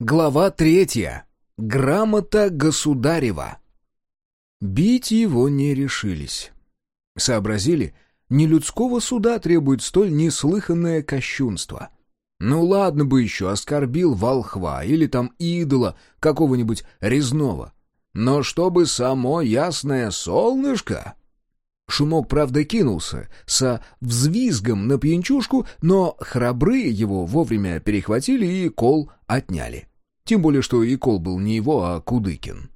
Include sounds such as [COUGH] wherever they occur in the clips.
Глава третья. Грамота государева. Бить его не решились. Сообразили, не людского суда требует столь неслыханное кощунство. Ну ладно бы еще оскорбил волхва или там идола какого-нибудь резного. Но чтобы само ясное солнышко... Шумок, правда, кинулся со взвизгом на пьянчушку, но храбрые его вовремя перехватили и кол отняли. Тем более, что и кол был не его, а Кудыкин.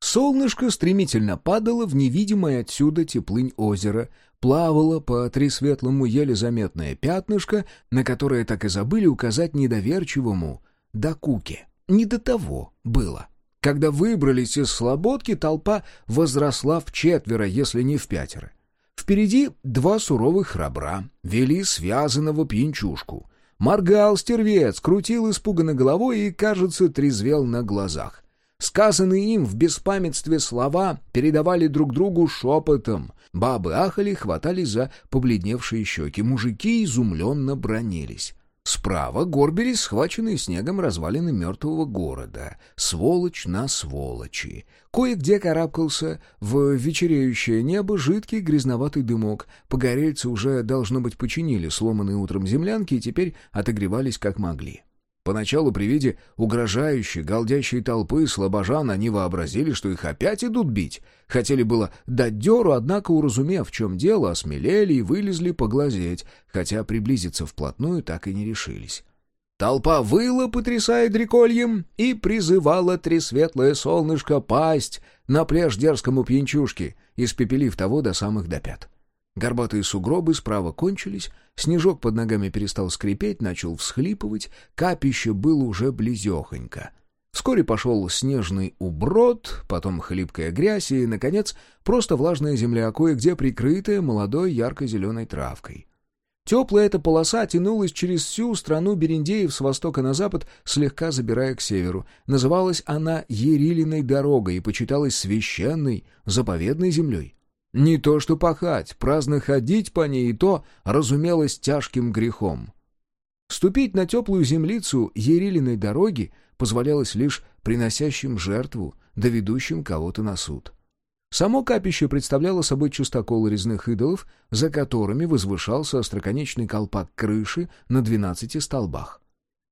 Солнышко стремительно падало в невидимое отсюда теплынь озера, плавало по тресветлому еле заметное пятнышко, на которое так и забыли указать недоверчивому Дакуке. Не до того было. Когда выбрались из слободки, толпа возросла в четверо, если не в пятеро. Впереди два суровых храбра вели связанного пьянчушку. Моргал стервец, крутил испуганно головой и, кажется, трезвел на глазах. Сказанные им в беспамятстве слова передавали друг другу шепотом. Бабы ахали, хватались за побледневшие щеки, мужики изумленно бронились. Справа горбились схваченные снегом развалины мертвого города. Сволочь на сволочи. Кое-где карабкался в вечереющее небо жидкий грязноватый дымок. Погорельцы уже, должно быть, починили сломанные утром землянки и теперь отогревались как могли. Поначалу при виде угрожающей, галдящей толпы слабожан они вообразили, что их опять идут бить. Хотели было дать дёру, однако, уразумев, в чем дело, осмелели и вылезли поглазеть, хотя приблизиться вплотную так и не решились. Толпа выла, потрясая дрекольем, и призывала тресветлое солнышко пасть на пляж дерзкому пьянчушке, испепелив того до самых до пят. Горбатые сугробы справа кончились, снежок под ногами перестал скрипеть, начал всхлипывать, капище было уже близехонько. Вскоре пошел снежный уброд, потом хлипкая грязь и, наконец, просто влажная земля, кое-где прикрытая молодой ярко-зеленой травкой. Теплая эта полоса тянулась через всю страну Берендеев с востока на запад, слегка забирая к северу. Называлась она Ерилиной дорогой и почиталась священной, заповедной землей. Не то что пахать, праздно ходить по ней и то разумелось тяжким грехом. Ступить на теплую землицу Ерилиной дороги позволялось лишь приносящим жертву, доведущим кого-то на суд. Само капище представляло собой чистокол резных идолов, за которыми возвышался остроконечный колпак крыши на двенадцати столбах.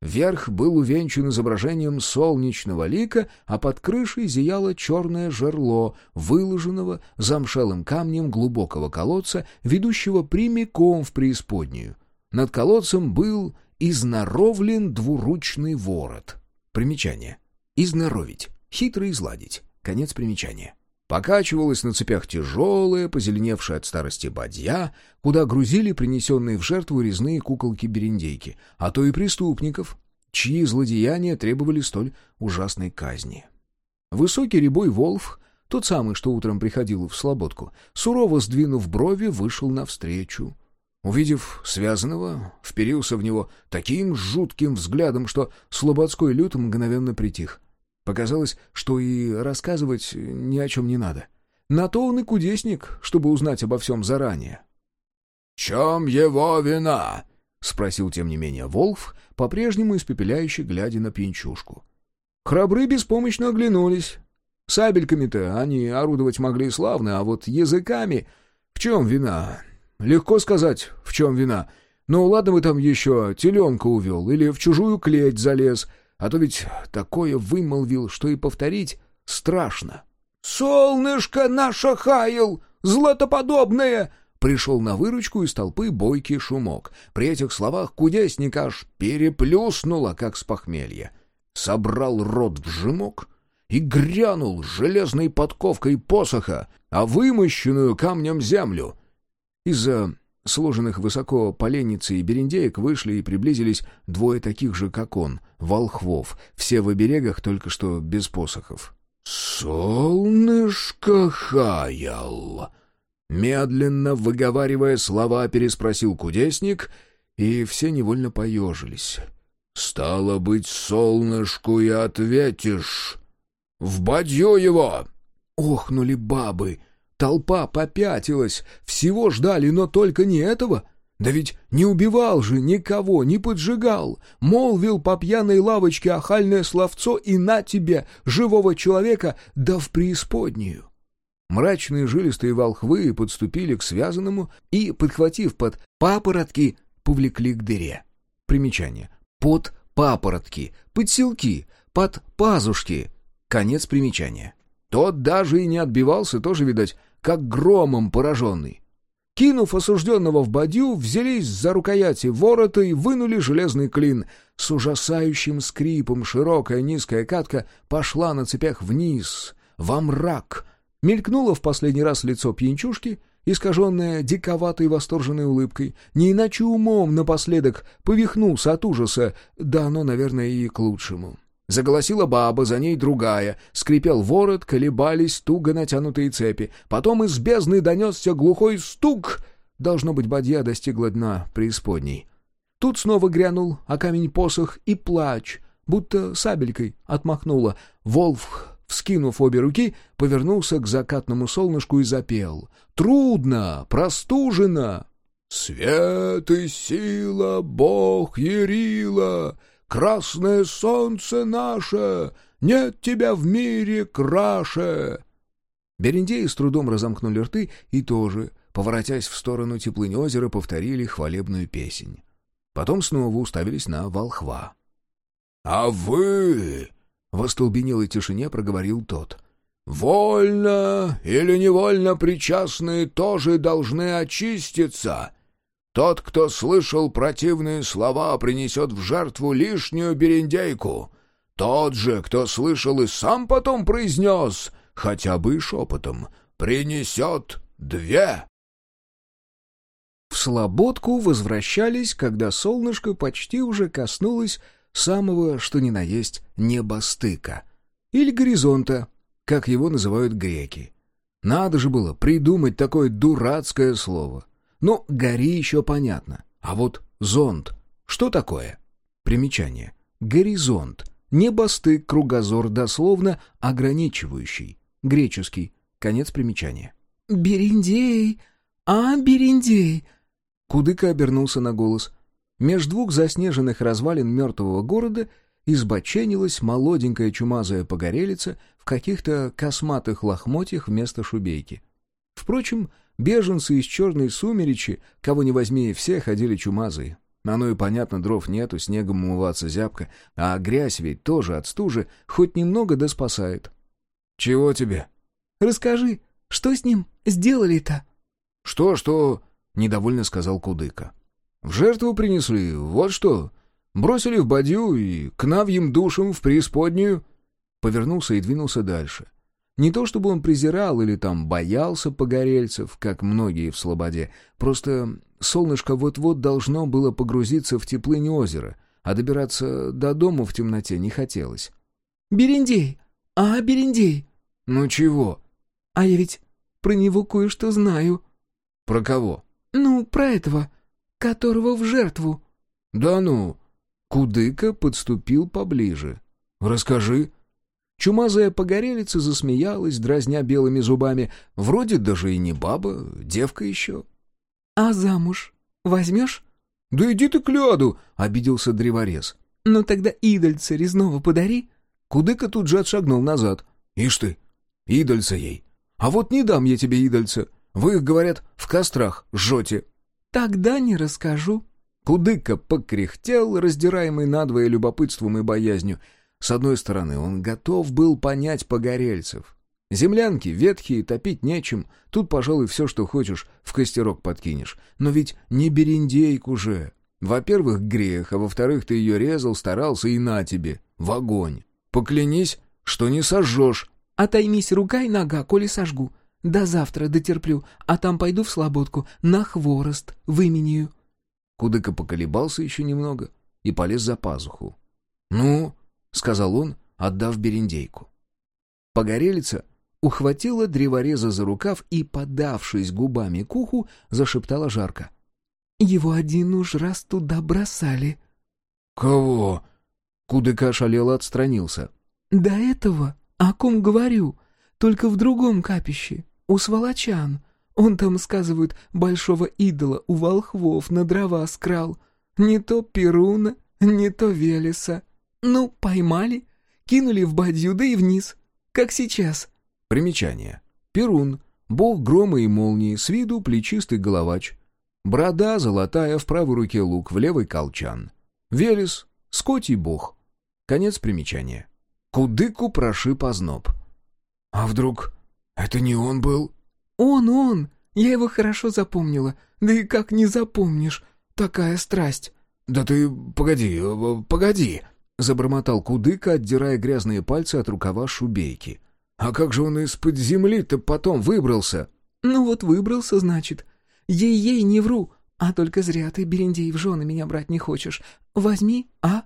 Верх был увенчан изображением солнечного лика, а под крышей зияло черное жерло, выложенного замшелым камнем глубокого колодца, ведущего прямиком в преисподнюю. Над колодцем был изноровлен двуручный ворот. Примечание. Изноровить. Хитро изладить. Конец примечания. Покачивалась на цепях тяжелая, позеленевшая от старости бадья, куда грузили принесенные в жертву резные куколки-берендейки, а то и преступников, чьи злодеяния требовали столь ужасной казни. Высокий рябой Волф, тот самый, что утром приходил в Слободку, сурово сдвинув брови, вышел навстречу. Увидев связанного, вперился в него таким жутким взглядом, что слободской люд мгновенно притих — Показалось, что и рассказывать ни о чем не надо. На то он и кудесник, чтобы узнать обо всем заранее. «Чем его вина?» — спросил, тем не менее, Волф, по-прежнему испепеляющий, глядя на пьянчушку. Храбры беспомощно оглянулись. Сабельками-то они орудовать могли славно, а вот языками... В чем вина? Легко сказать, в чем вина. Ну, ладно бы там еще теленка увел или в чужую клеть залез, а то ведь такое вымолвил, что и повторить страшно. «Солнышко наше хаял, златоподобное!» Пришел на выручку из толпы бойкий шумок. При этих словах кудесник аж переплюснуло, как с похмелья. Собрал рот в жемок и грянул железной подковкой посоха, а вымощенную камнем землю. Из-за сложенных высоко поленницы и берендеек вышли и приблизились двое таких же, как он, волхвов, все в оберегах, только что без посохов. «Солнышко хаял!» Медленно выговаривая слова, переспросил кудесник, и все невольно поежились. «Стало быть, солнышку и ответишь. В бадью его!» Охнули бабы, Толпа попятилась, всего ждали, но только не этого. Да ведь не убивал же никого, не поджигал. Молвил по пьяной лавочке охальное словцо и на тебе, живого человека, да в преисподнюю. Мрачные жилистые волхвы подступили к связанному и, подхватив под папоротки, повлекли к дыре. Примечание. Под папоротки, подселки, под пазушки. Конец примечания. Тот даже и не отбивался, тоже, видать, как громом пораженный. Кинув осужденного в бадью, взялись за рукояти ворота и вынули железный клин. С ужасающим скрипом широкая низкая катка пошла на цепях вниз, во мрак. Мелькнуло в последний раз лицо пьянчушки, искаженное диковатой восторженной улыбкой, не иначе умом напоследок повихнулся от ужаса, да оно, наверное, и к лучшему. Заголосила баба, за ней другая. Скрипел ворот, колебались туго натянутые цепи. Потом из бездны донесся глухой стук. Должно быть, бадья достигла дна преисподней. Тут снова грянул, а камень посох и плач, будто сабелькой отмахнула. Волф, вскинув обе руки, повернулся к закатному солнышку и запел. «Трудно, простужено!» «Свет и сила, Бог Ярила!» Красное солнце наше! Нет тебя в мире краше!» Берендеи с трудом разомкнули рты и тоже, поворотясь в сторону теплынь озера, повторили хвалебную песнь. Потом снова уставились на волхва. «А вы...» — в остолбенелой тишине проговорил тот. «Вольно или невольно причастные тоже должны очиститься. Тот, кто слышал противные слова, принесет в жертву лишнюю берендейку. Тот же, кто слышал и сам потом произнес, хотя бы и шепотом, принесет две. В Слободку возвращались, когда солнышко почти уже коснулось самого, что ни на есть, небостыка. Или горизонта, как его называют греки. Надо же было придумать такое дурацкое слово. Ну, гори еще понятно. А вот зонд. Что такое? Примечание. Горизонт. Небостык, кругозор, дословно ограничивающий. Греческий. Конец примечания. «Бериндей! А, Бериндей!» Кудыка обернулся на голос. Меж двух заснеженных развалин мертвого города избоченилась молоденькая чумазая погорелица в каких-то косматых лохмотьях вместо шубейки. Впрочем, Беженцы из черной сумеречи, кого не возьми, все ходили чумазые. Оно и понятно, дров нету, снегом умываться зябко, а грязь ведь тоже от стужи хоть немного да спасает. «Чего тебе?» «Расскажи, что с ним сделали-то?» «Что, что?» — недовольно сказал Кудыка. «В жертву принесли, вот что. Бросили в бадью и к навьим душам в преисподнюю». Повернулся и двинулся дальше. Не то чтобы он презирал или там боялся погорельцев, как многие в Слободе, просто солнышко вот-вот должно было погрузиться в теплынь озера, а добираться до дома в темноте не хотелось. «Берендей! А, Берендей!» «Ну чего?» «А я ведь про него кое-что знаю». «Про кого?» «Ну, про этого, которого в жертву». «Да ну!» Кудыка подступил поближе. «Расскажи». Чумазая погорелица засмеялась, дразня белыми зубами. Вроде даже и не баба, девка еще. — А замуж возьмешь? — Да иди ты к ляду! — обиделся древорез. — Ну тогда идольца резного подари. Кудыка тут же отшагнул назад. — Ишь ты, идольца ей. А вот не дам я тебе идольца. Вы их, говорят, в кострах жжете. — Тогда не расскажу. Кудыка покряхтел, раздираемый надвое любопытством и боязнью. С одной стороны, он готов был понять погорельцев. Землянки ветхие, топить нечем, тут, пожалуй, все, что хочешь, в костерок подкинешь. Но ведь не бериндейку же. Во-первых, грех, а во-вторых, ты ее резал, старался и на тебе, в огонь. Поклянись, что не сожжешь. Отоймись рука и нога, коли сожгу. До завтра дотерплю, а там пойду в слободку, на хворост, выменяю. Кудыка поколебался еще немного и полез за пазуху. «Ну, — сказал он, отдав берендейку. Погорелица ухватила древореза за рукав и, подавшись губами к уху, зашептала жарко. «Его один уж раз туда бросали». «Кого?» Кудыка шалело отстранился. «До этого, о ком говорю, только в другом капище, у сволочан. Он там, сказывают, большого идола у волхвов на дрова скрал. Не то Перуна, не то Велеса. Ну, поймали, кинули в бадью, да и вниз. Как сейчас. Примечание. Перун, бог грома и молнии, с виду плечистый головач. Борода золотая, в правой руке лук, в левой колчан. Велес, скотий бог. Конец примечания. Кудыку прошиб озноб. «А вдруг это не он был?» «Он, он! Я его хорошо запомнила. Да и как не запомнишь? Такая страсть!» «Да ты погоди, э, погоди!» — забормотал Кудыка, отдирая грязные пальцы от рукава шубейки. «А как же он из-под земли-то потом выбрался?» «Ну вот выбрался, значит. Ей-ей, не вру. А только зря ты, Берендей, в жены меня брать не хочешь. Возьми, а?»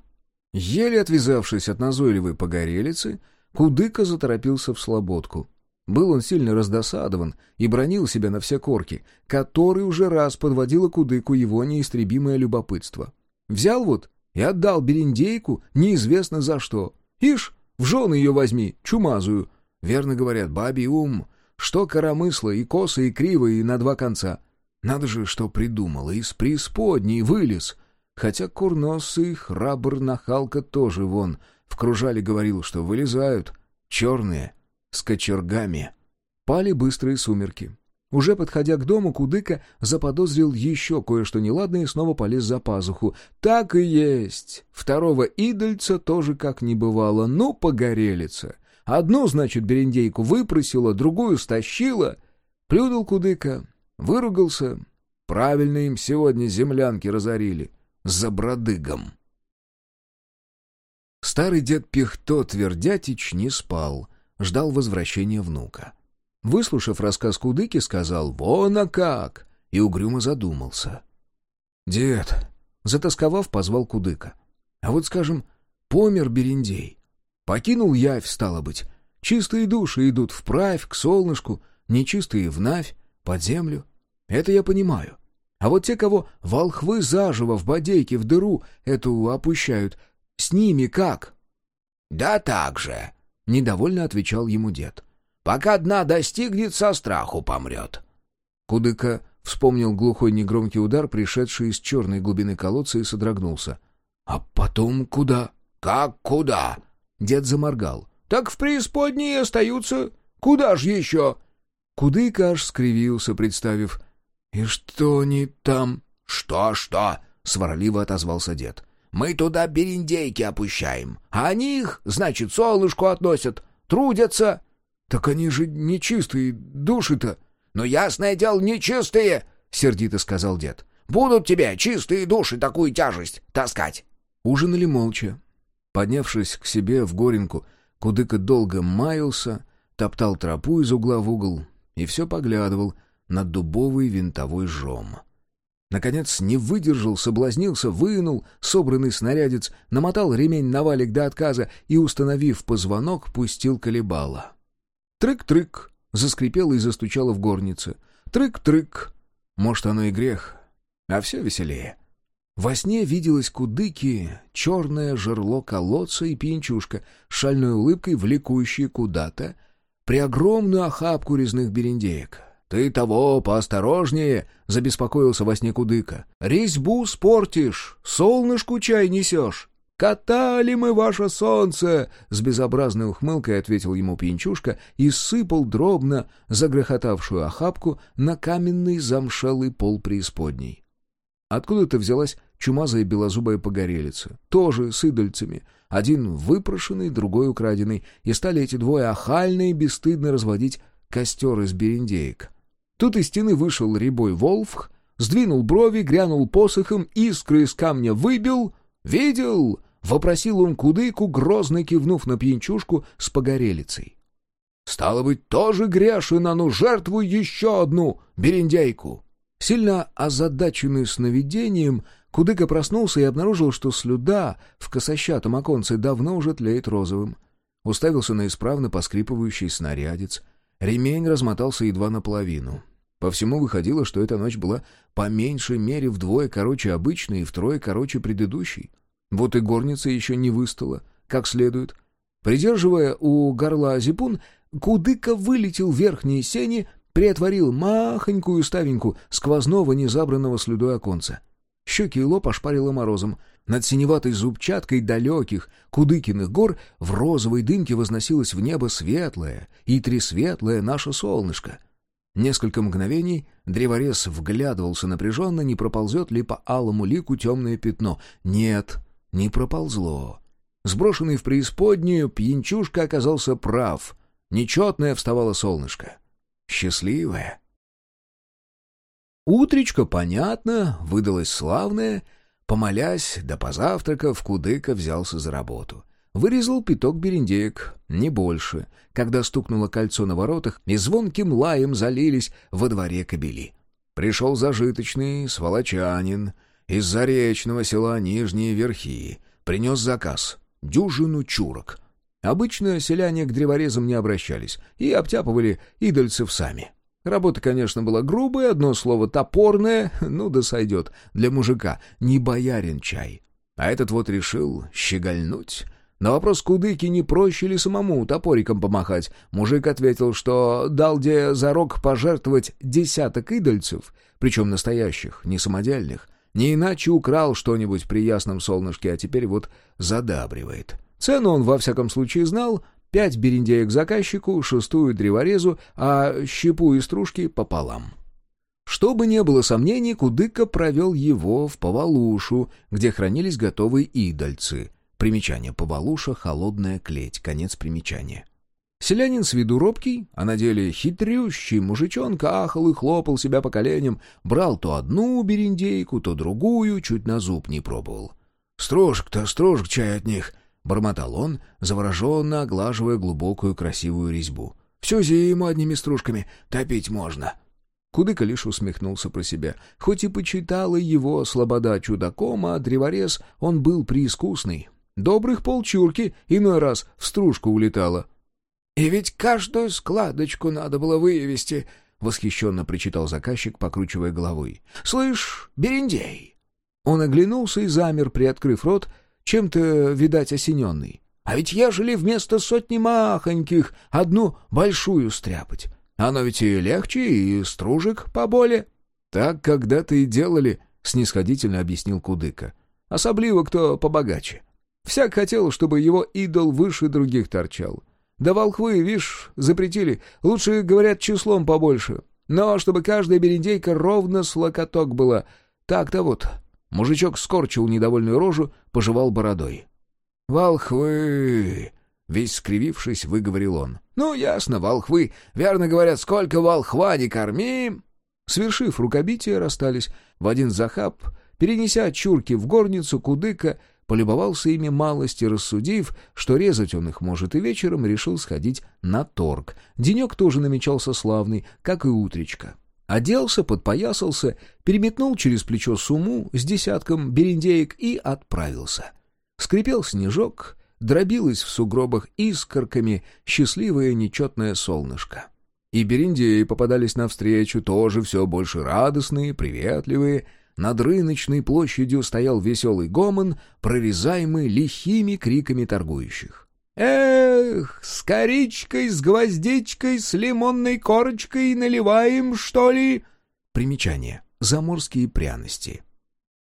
Еле отвязавшись от назойливой погорелицы, Кудыка заторопился в слободку. Был он сильно раздосадован и бронил себя на все корки, который уже раз подводило Кудыку его неистребимое любопытство. Взял вот и отдал Берендейку неизвестно за что. Ишь, в жены ее возьми, чумазую. Верно говорят, бабий ум, что коромысло и косо, и криво, и на два конца. Надо же, что придумала, из преисподней вылез. Хотя курносый храбр нахалка тоже вон, в кружале говорил, что вылезают, черные, с кочергами. Пали быстрые сумерки. Уже подходя к дому, Кудыка заподозрил еще кое-что неладное и снова полез за пазуху. Так и есть. Второго идольца тоже как не бывало. Ну, погорелица. Одну, значит, берендейку выпросила, другую стащила. Плюнул Кудыка, выругался. Правильно им сегодня землянки разорили. За бродыгом. Старый дед Пихто Твердятич не спал, ждал возвращения внука. Выслушав рассказ Кудыки, сказал «Вон а как!» и угрюмо задумался. «Дед!» — затасковав, позвал Кудыка. «А вот, скажем, помер Берендей. Покинул явь, стало быть. Чистые души идут вправь, к солнышку, нечистые в навь, под землю. Это я понимаю. А вот те, кого волхвы заживо в бодейке в дыру эту опущают, с ними как?» «Да так же», — недовольно отвечал ему дед. Пока дна достигнет, со страху помрет. Кудыка вспомнил глухой негромкий удар, пришедший из черной глубины колодца, и содрогнулся. «А потом куда?» «Как куда?» Дед заморгал. «Так в преисподней остаются. Куда ж еще?» Кудыка аж скривился, представив. «И что они там?» «Что-что?» — сварливо отозвался дед. «Мы туда бериндейки опущаем, а они их, значит, солнышку относят, трудятся». «Так они же нечистые души-то!» «Ну, ясное дело, нечистые!» — сердито сказал дед. «Будут тебе чистые души такую тяжесть таскать!» Ужинали молча. Поднявшись к себе в горенку, Кудыка долго маялся, топтал тропу из угла в угол и все поглядывал на дубовый винтовой жом. Наконец не выдержал, соблазнился, вынул собранный снарядец, намотал ремень на валик до отказа и, установив позвонок, пустил колебало. Трык-трык, заскрипело и застучало в горнице. Трык-трык. Может, оно и грех, а все веселее. Во сне виделось кудыки, черное жерло колодца и пинчушка шальной улыбкой, влекущие куда-то, при огромную охапку резных берендеек. «Ты того поосторожнее!» — забеспокоился во сне кудыка. «Резьбу спортишь, солнышку чай несешь!» «Катали мы ваше солнце!» — с безобразной ухмылкой ответил ему пьянчушка и сыпал дробно загрохотавшую охапку на каменный замшелый пол преисподней. Откуда-то взялась чумазая белозубая погорелица, тоже с идольцами, один выпрошенный, другой украденный, и стали эти двое охально и бесстыдно разводить костер из берендеек. Тут из стены вышел рябой волфх, сдвинул брови, грянул посохом, искры из камня выбил. «Видел?» — вопросил он кудыку, грозно кивнув на пьянчушку с погорелицей. «Стало быть, тоже грешен, а ну жертвуй еще одну берендейку!» Сильно озадаченный сновидением, Кудыка проснулся и обнаружил, что слюда в косощатом оконце давно уже тлеет розовым. Уставился на исправно поскрипывающий снарядец. Ремень размотался едва наполовину. По всему выходило, что эта ночь была по меньшей мере вдвое короче обычной и втрое короче предыдущей. Вот и горница еще не выстала, как следует. Придерживая у горла зипун, Кудыка вылетел в верхние сени, приотворил махонькую ставеньку сквозного незабранного слюдой оконца. Щеки и лоб ошпарило морозом. Над синеватой зубчаткой далеких Кудыкиных гор в розовой дымке возносилось в небо светлое и тресветлое наше солнышко. Несколько мгновений древорез вглядывался напряженно, не проползет ли по алому лику темное пятно. Нет, не проползло. Сброшенный в преисподнюю, пьянчушка оказался прав. Нечетное вставало солнышко. Счастливое. Утречко, понятно, выдалось славное. Помолясь, да позавтракав, Кудыка взялся за работу. Вырезал пяток берендеек, не больше, когда стукнуло кольцо на воротах, и звонким лаем залились во дворе кобели. Пришел зажиточный сволочанин из заречного села Нижние Верхи, принес заказ — дюжину чурок. Обычно селяне к древорезам не обращались и обтяпывали идольцев сами. Работа, конечно, была грубая, одно слово топорное, [LAUGHS] ну да сойдет, для мужика, не боярин чай. А этот вот решил щегольнуть. На вопрос Кудыки, не проще ли самому топориком помахать, мужик ответил, что дал где за рог пожертвовать десяток идольцев, причем настоящих, не самодельных, не иначе украл что-нибудь при ясном солнышке, а теперь вот задабривает. Цену он во всяком случае знал, пять бериндеек заказчику, шестую древорезу, а щепу и стружки пополам. Чтобы не было сомнений, Кудыка провел его в Повалушу, где хранились готовые идольцы. Примечание Повалуша — холодная клеть, конец примечания. Селянин с виду робкий, а на деле хитрющий мужичонка ахал и хлопал себя по коленям, брал то одну бериндейку, то другую, чуть на зуб не пробовал. «Строжек-то, строжек чай от них!» — бормотал он, завороженно оглаживая глубокую красивую резьбу. «Всю зиму одними стружками топить можно». Кудыка лишь усмехнулся про себя. Хоть и почитала его слобода чудаком, а древорез он был преискусный. Добрых полчурки иной раз в стружку улетала. «И ведь каждую складочку надо было вывести», — восхищенно причитал заказчик, покручивая головой. «Слышь, Берендей!» Он оглянулся и замер, приоткрыв рот, чем-то, видать, осененный. А ведь ежели вместо сотни махоньких одну большую стряпать, оно ведь и легче, и стружек поболе. Так когда-то и делали, — снисходительно объяснил Кудыка. Особливо кто побогаче. Всяк хотел, чтобы его идол выше других торчал. Да волхвы, вишь, запретили, лучше, говорят, числом побольше. Но чтобы каждая берендейка ровно с локоток была. Так-то вот. Мужичок скорчил недовольную рожу, пожевал бородой. «Волхвы!» — весь скривившись, выговорил он. «Ну, ясно, волхвы. Верно говорят, сколько волхва не корми!» Свершив рукобитие, расстались. В один захаб, перенеся чурки в горницу, Кудыка полюбовался ими малости, рассудив, что резать он их может и вечером, решил сходить на торг. Денек тоже намечался славный, как и утречка. Оделся, подпоясался, переметнул через плечо суму с десятком берендеек и отправился. Скрипел снежок, дробилось в сугробах искорками счастливое нечетное солнышко. И берендеи попадались навстречу, тоже все больше радостные, приветливые. Над рыночной площадью стоял веселый гомон, прорезаемый лихими криками торгующих. «Эх, с коричкой, с гвоздичкой, с лимонной корочкой наливаем, что ли?» Примечание. Заморские пряности.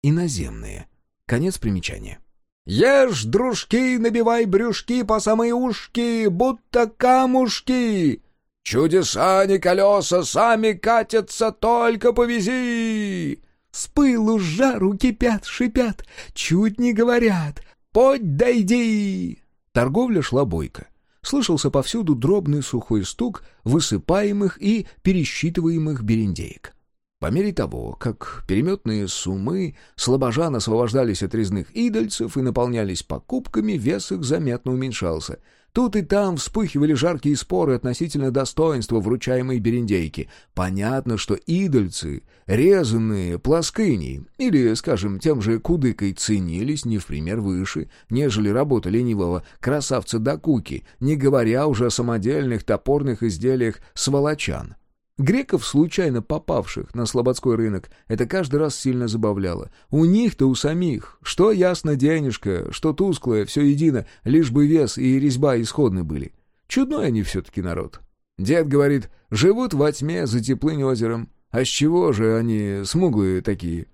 Иноземные. Конец примечания. «Ешь, дружки, набивай брюшки по самые ушки, будто камушки!» «Чудеса не колеса, сами катятся, только повези!» «С пылу с жару кипят, шипят, чуть не говорят, подь дойди!» Торговля шла бойко. Слышался повсюду дробный сухой стук высыпаемых и пересчитываемых берендеек. По мере того, как переметные суммы слабожан освобождались от резных идольцев и наполнялись покупками, вес их заметно уменьшался — Тут и там вспыхивали жаркие споры относительно достоинства вручаемой берендейки. Понятно, что идольцы, резанные плоскыни или, скажем, тем же кудыкой ценились не в пример выше, нежели работа ленивого красавца Дакуки, не говоря уже о самодельных топорных изделиях сволочан. Греков, случайно попавших на слободской рынок, это каждый раз сильно забавляло. У них-то у самих, что ясно денежка, что тусклое, все едино, лишь бы вес и резьба исходны были. Чудной они все-таки народ. Дед говорит, живут во тьме за теплым озером. А с чего же они смуглые такие?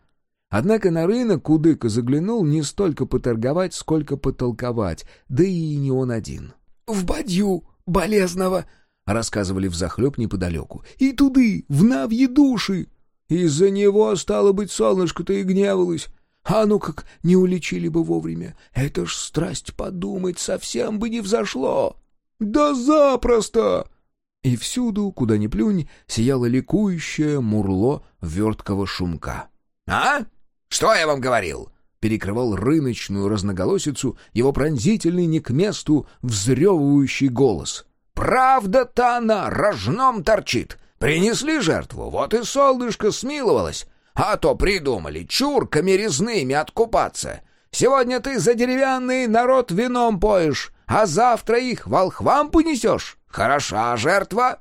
Однако на рынок Кудыка заглянул не столько поторговать, сколько потолковать, да и не он один. «В бадью болезного!» — рассказывали взахлеб неподалеку. «И туды, в навьи души!» Из-за него, стало быть, солнышко-то и гневалось. А ну как не уличили бы вовремя. Это ж страсть подумать совсем бы не взошло. Да запросто! И всюду, куда ни плюнь, сияло ликующее мурло верткого шумка. «А? Что я вам говорил?» перекрывал рыночную разноголосицу его пронзительный не к месту взрёвывающий голос. «Правда-то она рожном торчит! Принесли жертву, вот и солнышко смиловалось. А то придумали чурками резными откупаться. Сегодня ты за деревянный народ вином поешь, а завтра их волхвам понесешь. Хороша жертва!»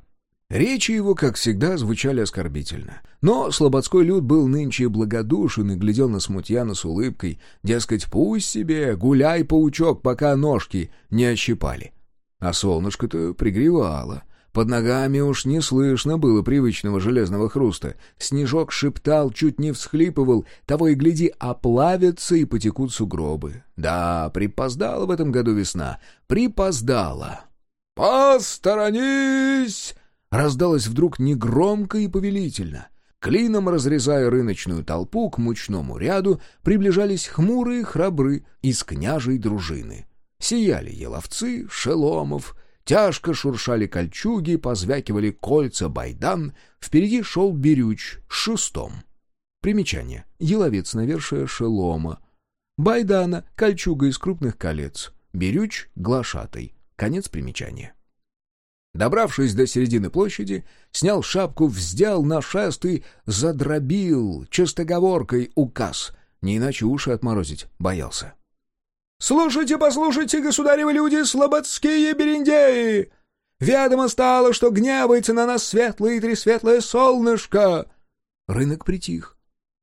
Речи его, как всегда, звучали оскорбительно. Но слободской люд был нынче благодушен и глядел на смутьяна с улыбкой, дескать, пусть себе, гуляй, паучок, пока ножки не ощипали. А солнышко-то пригревало — под ногами уж не слышно было привычного железного хруста. Снежок шептал, чуть не всхлипывал, того и гляди, оплавятся и потекут сугробы. Да, припоздала в этом году весна, припоздала. «Посторонись!» раздалось вдруг негромко и повелительно. Клином разрезая рыночную толпу к мучному ряду, приближались хмурые храбры из княжей дружины. Сияли еловцы, шеломов, Тяжко шуршали кольчуги, позвякивали кольца байдан, впереди шел Берюч с шестом. Примечание. Еловец навершие шелома. Байдана — кольчуга из крупных колец. Берюч — глашатай. Конец примечания. Добравшись до середины площади, снял шапку, вздял на шест и задробил чистоговоркой указ. Не иначе уши отморозить боялся. «Слушайте, послушайте, государевы люди, слободские бериндеи! Ведомо стало, что гневается на нас светлое и тресветлое солнышко!» Рынок притих.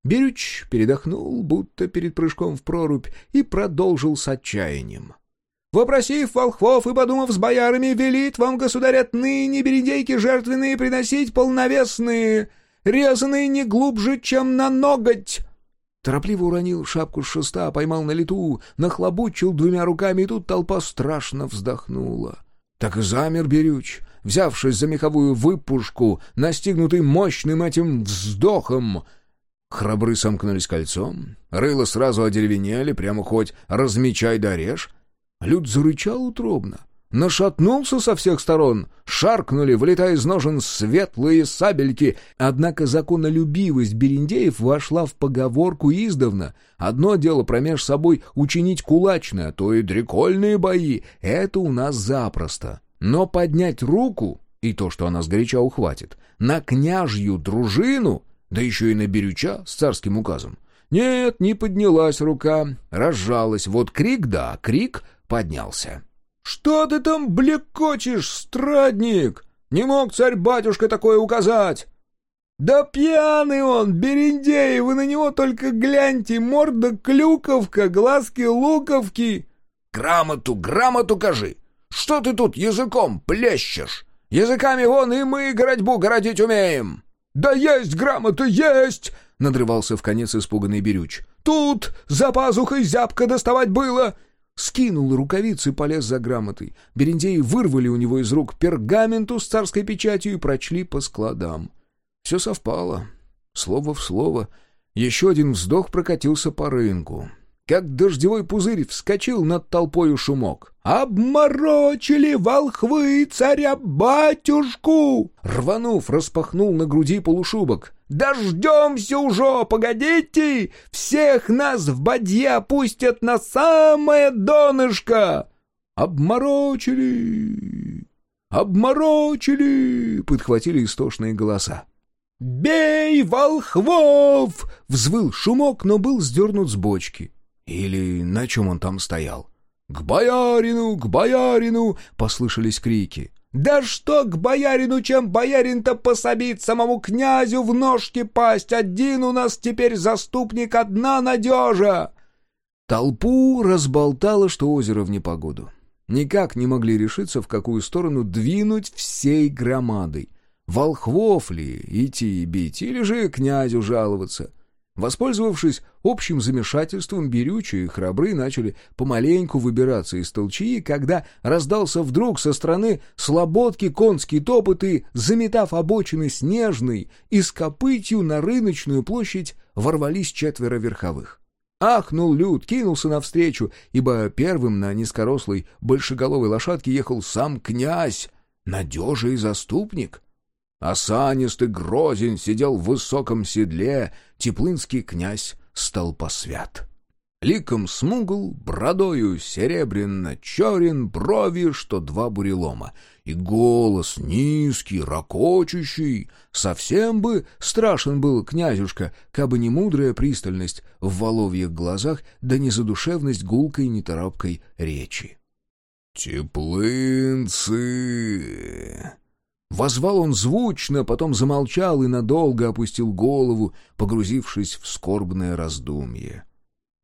Берюч передохнул, будто перед прыжком в прорубь, и продолжил с отчаянием. «Вопросив волхвов и подумав с боярами, велит вам, государь, отныне бериндейки жертвенные приносить полновесные, резанные не глубже, чем на ноготь!» Торопливо уронил шапку с шеста, поймал на лету, нахлобучил двумя руками, и тут толпа страшно вздохнула. Так и замер Берюч, взявшись за меховую выпушку, настигнутый мощным этим вздохом. Храбры сомкнулись кольцом, рыло сразу одеревенели, прямо хоть размечай да режь. Люд зарычал утробно — нашатнулся со всех сторон, шаркнули, вылетая из ножен светлые сабельки, однако законолюбивость бериндеев вошла в поговорку издавна. Одно дело промеж собой учинить кулачные, а то и дрекольные бои, это у нас запросто. Но поднять руку, и то, что она сгоряча ухватит, на княжью дружину, да еще и на берюча с царским указом, нет, не поднялась рука, разжалась, вот крик, да, крик поднялся. «Что ты там блекочешь, страдник? Не мог царь-батюшка такое указать!» «Да пьяный он, бериндей, вы на него только гляньте, морда клюковка, глазки луковки!» «Грамоту, грамоту кажи! Что ты тут языком плещешь? Языками вон и мы городьбу городить умеем!» «Да есть грамота, есть!» — надрывался в конец испуганный Берюч. «Тут за пазухой зябко доставать было!» Скинул рукавицы и полез за грамотой. Берендеи вырвали у него из рук пергаменту с царской печатью и прочли по складам. Все совпало. Слово в слово. Еще один вздох прокатился по рынку как дождевой пузырь вскочил над толпою шумок. «Обморочили волхвы царя-батюшку!» Рванув, распахнул на груди полушубок. «Дождемся уже, погодите! Всех нас в бадье опустят на самое донышко!» «Обморочили! Обморочили!» — подхватили истошные голоса. «Бей волхвов!» — взвыл шумок, но был сдернут с бочки. Или на чем он там стоял? «К боярину! К боярину!» — послышались крики. «Да что к боярину, чем боярин-то пособит самому князю в ножки пасть? Один у нас теперь заступник, одна надежа!» Толпу разболтало, что озеро в непогоду. никак не могли решиться, в какую сторону двинуть всей громадой. Волхвов ли идти и бить, или же князю жаловаться — Воспользовавшись общим замешательством, Берючи и Храбры начали помаленьку выбираться из толчии, когда раздался вдруг со стороны слободки конский топот и, заметав обочины снежной и с копытью на рыночную площадь, ворвались четверо верховых. Ахнул Люд, кинулся навстречу, ибо первым на низкорослой большеголовой лошадке ехал сам князь, надежный заступник. Осанистый грозен сидел в высоком седле, теплынский князь столпосвят. Ликом смугл, бродою серебряно-черен, брови, что два бурелома, и голос низкий, ракочущий. Совсем бы страшен был князюшка, кабы не мудрая пристальность в воловьих глазах, да не задушевность гулкой неторопкой речи. «Теплынцы!» Возвал он звучно, потом замолчал и надолго опустил голову, погрузившись в скорбное раздумье.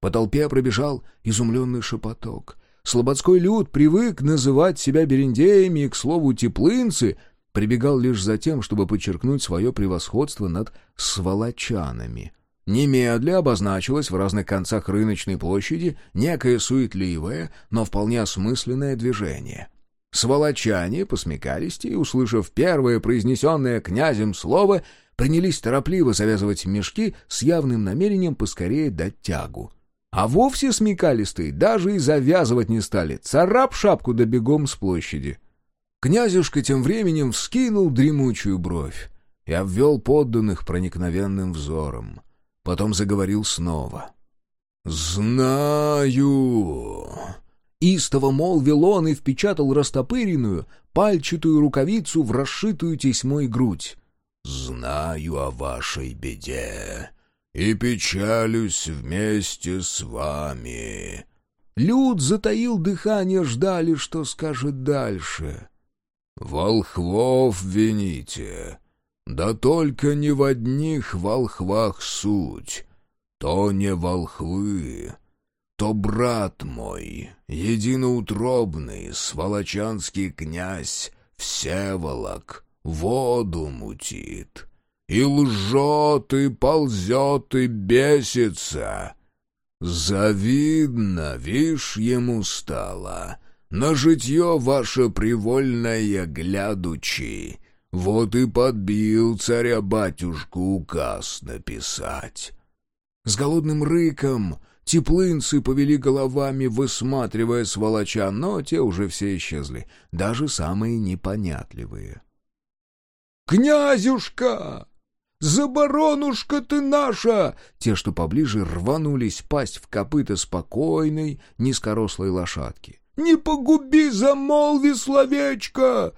По толпе пробежал изумленный шепоток. Слободской люд привык называть себя берендеями и, к слову, теплынцы, прибегал лишь за тем, чтобы подчеркнуть свое превосходство над сволочанами. Немедля обозначилось в разных концах рыночной площади некое суетливое, но вполне осмысленное движение — Сволочане посмекались и, услышав первое произнесенное князем слово, принялись торопливо завязывать мешки с явным намерением поскорее дать тягу. А вовсе смекалистые даже и завязывать не стали, царап шапку да бегом с площади. Князюшка тем временем вскинул дремучую бровь и обвел подданных проникновенным взором. Потом заговорил снова. «Знаю!» Истово молвил он и впечатал растопыренную, пальчатую рукавицу в расшитую тесьмой грудь. «Знаю о вашей беде и печалюсь вместе с вами». Люд затаил дыхание, ждали, что скажет дальше. «Волхвов вините, да только не в одних волхвах суть, то не волхвы, то брат мой, единоутробный, сволочанский князь Всеволок, воду мутит, и лжет, и ползет, и бесится. Завидно, вишь, ему стало, на житье ваше привольное глядучи, вот и подбил царя-батюшку указ написать. С голодным рыком Теплынцы повели головами, высматривая сволоча, но те уже все исчезли, даже самые непонятливые. «Князюшка! Заборонушка ты наша!» Те, что поближе, рванулись пасть в копыта спокойной, низкорослой лошадки. «Не погуби, замолви словечко!»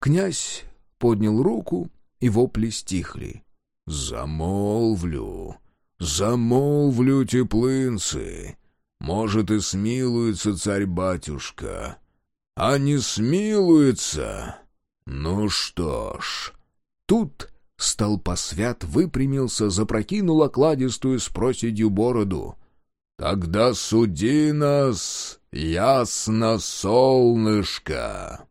Князь поднял руку, и вопли стихли. «Замолвлю!» «Замолвлю теплынцы, может, и смилуется царь-батюшка. А не смилуется? Ну что ж...» Тут столпосвят выпрямился, запрокинул окладистую с проседью бороду. «Тогда суди нас, ясно, солнышко!»